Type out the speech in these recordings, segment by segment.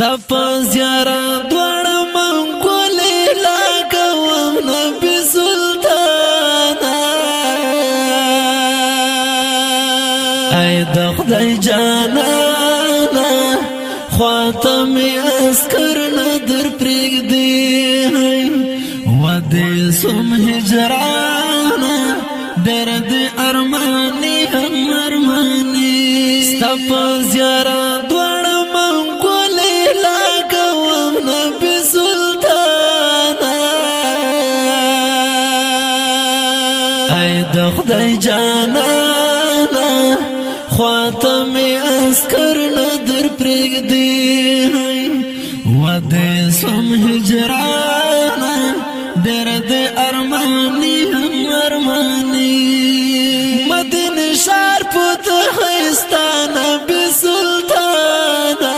تپ زیارا دوړ من کولې لا کوم نبی سلطان اې د خدای جانا خاتم اسکر نظر پرېګ دی و دې سم هجران درد ارمانی هم ارمانی ستپ زیارا جانا خواتم اسکر ندر پریگ دی وده سم هجرانا درد ارمانی هم ارمانی مدن شار پتر خیستانا بی سلطانا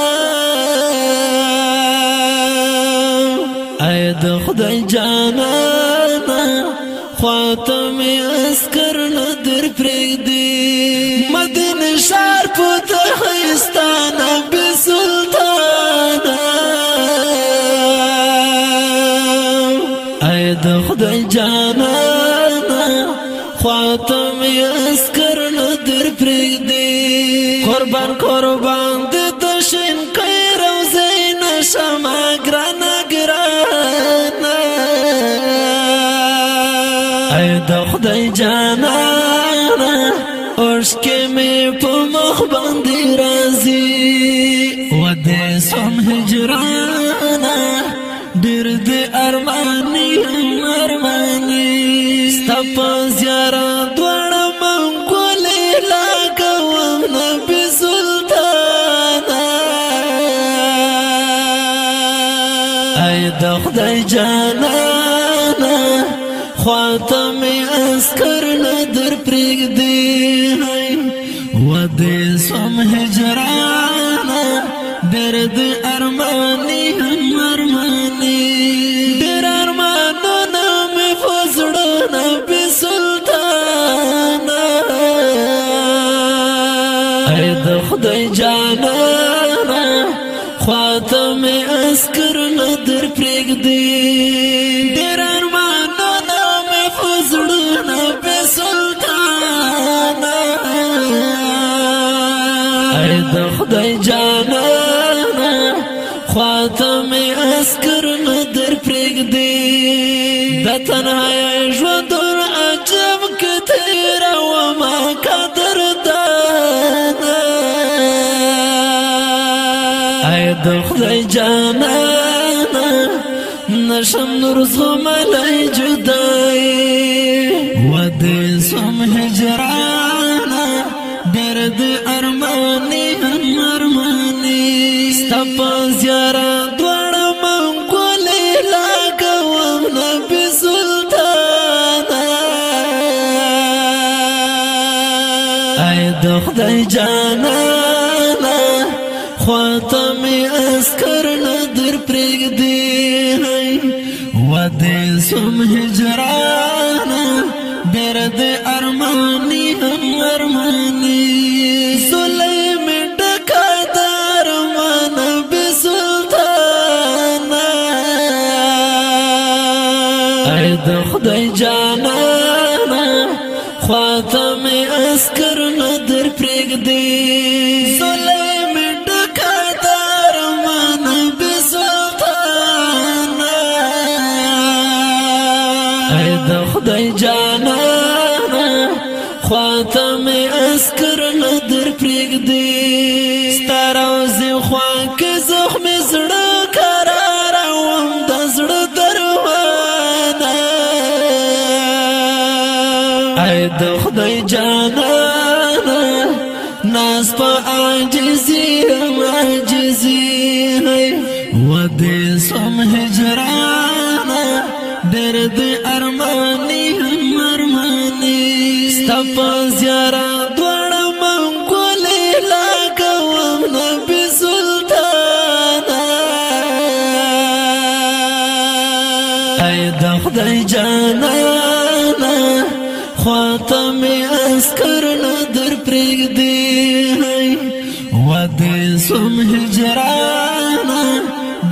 اید خدای جانانا خواته می اسکر نه در پرېګ دی مدینه شار په تهستان به سلطان اې د خدای جانا خواته می اسکر نه در پرېګ دی قربان قربان هجرانا ډېر دې ارماني ارماني ستا په زیارت دواړه منګولې لګوم نبي سلطانا اې د خدای جانانا خواته د خدای جانا خاتم اسکر ندر پرګ دی ډیر ارمانو د مې فزړونه په سلطان اې د خدای جانا خاتم اسکر ندر پرګ دی د تنهایی د خدای جانا نشم نور زغملای جدای و د سم هجرانا درد ارمانی ارمانی ستپ زیارا دوړ من کولې لاګو نبی سلطان اې د خدای جانا خواتمي می اسکر ندر پرېږ دی و سم هجران درد ارماني هم ارماني سلیم ڈکا دارمان بی سلطانا اید خدای جانانا خواتم اسکر ندر پریگ دی اے د خدای جانا خواتم اسکر لدر پریگ دی ستاروز خوان که زخم زړه کراروم د زړه دروانه اے د خدای جانا ناس په عاجزی عاجزی و دې سم هجران درد ارمانی هم ارمانی ستفا زیارا دوڑا من کولی لاغوام نبی سلطانا ای دخدای جانانا خواتم اسکر ندر پریگ دی ودی سم هجرانا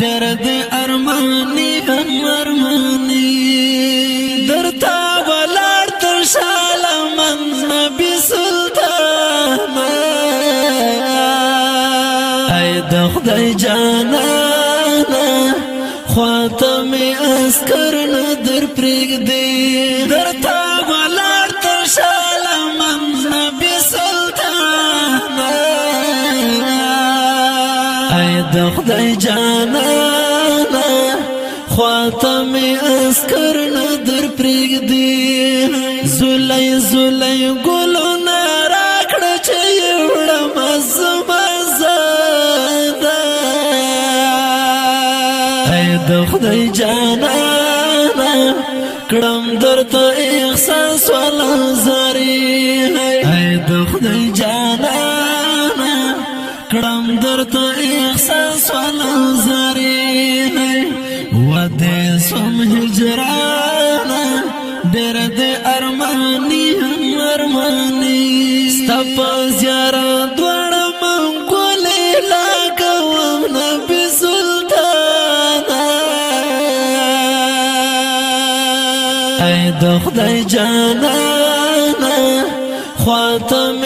درد ارمانی هم ارمانی خدای جانا خواتم اسکر نه در پرېګ دی درته ولار تر شالم نبی سلطان اې د خدای جانا خواتم اسکر نه در پرېګ دی زولای زولای ګلو خدای جانا کړم درته احساس ولا زاري اے د خدای جانا کړم درته احساس ولا د خدای جانا خاتم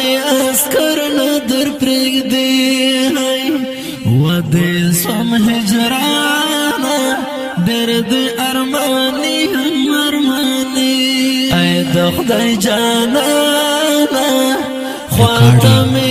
اسکر نه در پرېګ دی و دې سم هجرانا درد ارمانی هم ارمانی اې د خدای جانا خاتم